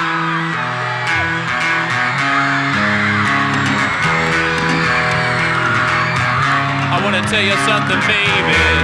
I wanna tell you something, baby.